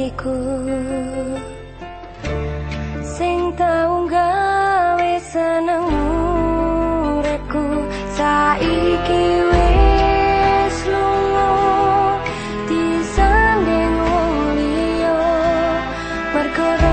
atiku sing tau gawe senengmu reku saiki Thank you.